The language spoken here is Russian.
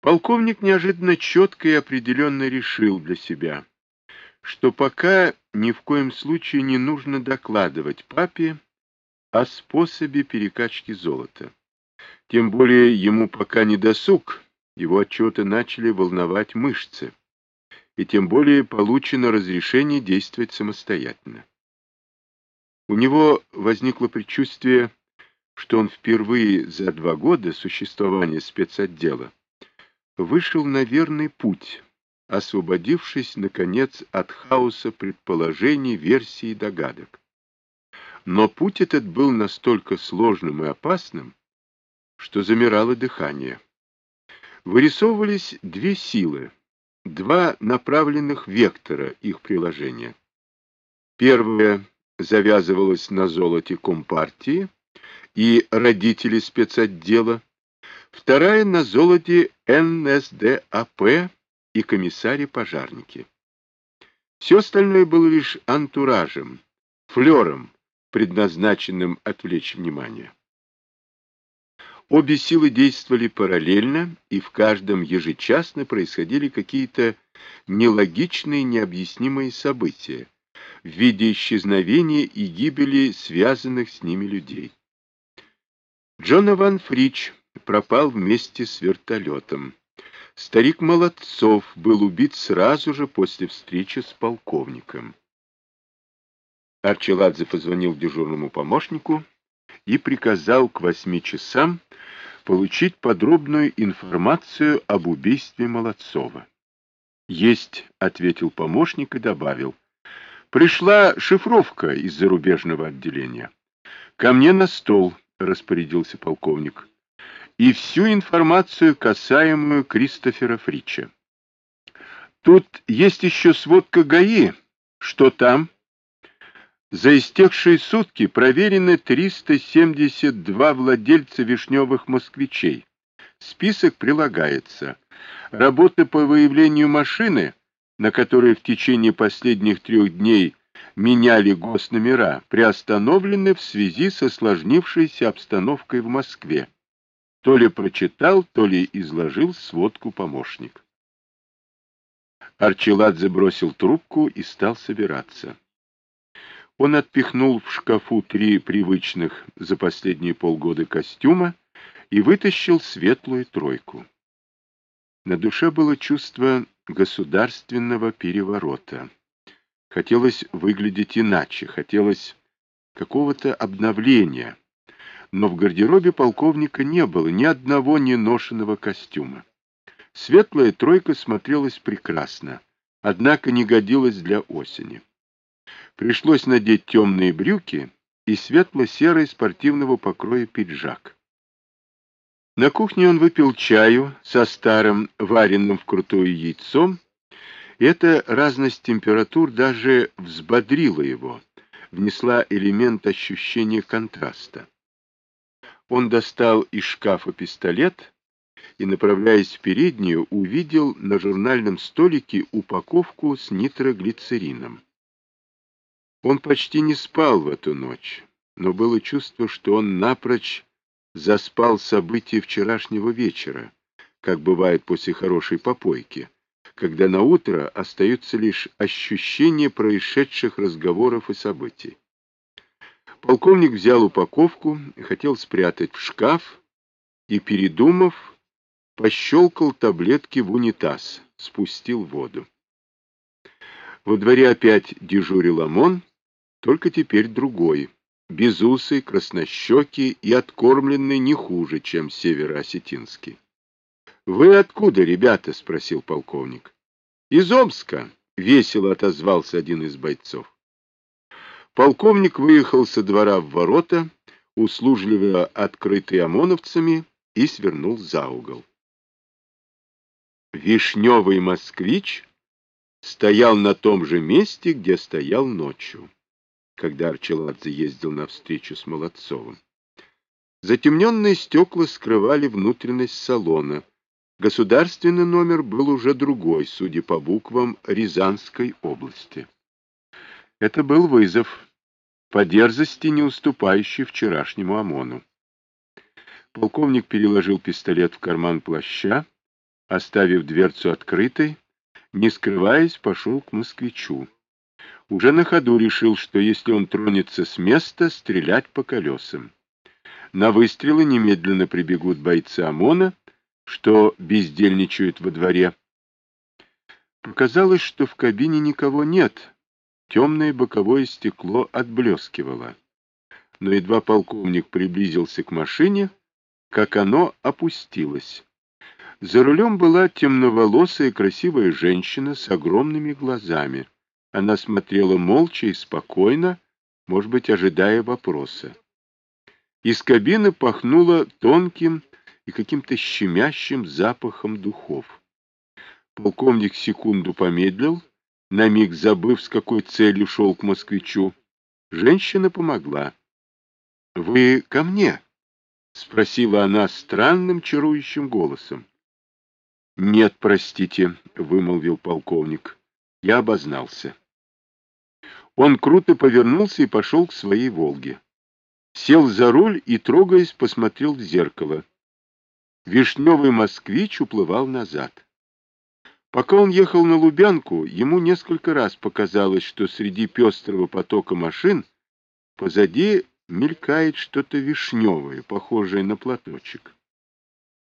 Полковник неожиданно четко и определенно решил для себя, что пока ни в коем случае не нужно докладывать папе о способе перекачки золота. Тем более ему пока не досуг, его отчеты начали волновать мышцы, и тем более получено разрешение действовать самостоятельно. У него возникло предчувствие, что он впервые за два года существования спецотдела вышел на верный путь, освободившись, наконец, от хаоса предположений, версий и догадок. Но путь этот был настолько сложным и опасным, что замирало дыхание. Вырисовывались две силы, два направленных вектора их приложения. Первое завязывалось на золоте Компартии и родителей спецотдела, вторая на золоте НСДАП и комиссаре-пожарники. Все остальное было лишь антуражем, флером, предназначенным отвлечь внимание. Обе силы действовали параллельно, и в каждом ежечасно происходили какие-то нелогичные, необъяснимые события в виде исчезновения и гибели связанных с ними людей. Джон Ван Фрич пропал вместе с вертолетом. Старик Молодцов был убит сразу же после встречи с полковником. Арчеладзе позвонил дежурному помощнику и приказал к восьми часам получить подробную информацию об убийстве Молодцова. «Есть», — ответил помощник и добавил. «Пришла шифровка из зарубежного отделения». «Ко мне на стол», — распорядился полковник. «И всю информацию, касаемую Кристофера Фрича». «Тут есть еще сводка ГАИ. Что там?» За истекшие сутки проверены 372 владельца вишневых москвичей. Список прилагается. Работы по выявлению машины, на которой в течение последних трех дней меняли госномера, приостановлены в связи с осложнившейся обстановкой в Москве. То ли прочитал, то ли изложил сводку помощник. Арчеладзе бросил трубку и стал собираться. Он отпихнул в шкафу три привычных за последние полгода костюма и вытащил светлую тройку. На душе было чувство государственного переворота. Хотелось выглядеть иначе, хотелось какого-то обновления, но в гардеробе полковника не было ни одного неношенного костюма. Светлая тройка смотрелась прекрасно, однако не годилась для осени. Пришлось надеть темные брюки и светло-серый спортивного покроя пиджак. На кухне он выпил чаю со старым, вареным вкрутую яйцом. Эта разность температур даже взбодрила его, внесла элемент ощущения контраста. Он достал из шкафа пистолет и, направляясь в переднюю, увидел на журнальном столике упаковку с нитроглицерином. Он почти не спал в эту ночь, но было чувство, что он напрочь заспал события вчерашнего вечера, как бывает после хорошей попойки, когда на утро остаются лишь ощущения происшедших разговоров и событий. Полковник взял упаковку, хотел спрятать в шкаф и, передумав, пощелкал таблетки в унитаз, спустил воду. Во дворе опять дежурил ОМОН, только теперь другой, безусый, краснощекий и откормленный не хуже, чем североосетинский. — Вы откуда, ребята? — спросил полковник. — Из Омска, — весело отозвался один из бойцов. Полковник выехал со двора в ворота, услужливо открытые ОМОНовцами, и свернул за угол. Вишневый москвич стоял на том же месте, где стоял ночью когда Арчеладзе ездил на встречу с Молодцовым. Затемненные стекла скрывали внутренность салона. Государственный номер был уже другой, судя по буквам Рязанской области. Это был вызов, по дерзости не уступающий вчерашнему ОМОНу. Полковник переложил пистолет в карман плаща, Оставив дверцу открытой, не скрываясь, пошел к москвичу. Уже на ходу решил, что если он тронется с места, стрелять по колесам. На выстрелы немедленно прибегут бойцы ОМОНа, что бездельничают во дворе. Показалось, что в кабине никого нет. Темное боковое стекло отблескивало. Но едва полковник приблизился к машине, как оно опустилось. За рулем была темноволосая красивая женщина с огромными глазами. Она смотрела молча и спокойно, может быть, ожидая вопроса. Из кабины пахнуло тонким и каким-то щемящим запахом духов. Полковник секунду помедлил, на миг забыв, с какой целью шел к москвичу. Женщина помогла. — Вы ко мне? — спросила она странным чарующим голосом. — Нет, простите, — вымолвил полковник. Я обознался. Он круто повернулся и пошел к своей «Волге». Сел за руль и, трогаясь, посмотрел в зеркало. Вишневый москвич уплывал назад. Пока он ехал на Лубянку, ему несколько раз показалось, что среди пестрого потока машин позади мелькает что-то вишневое, похожее на платочек.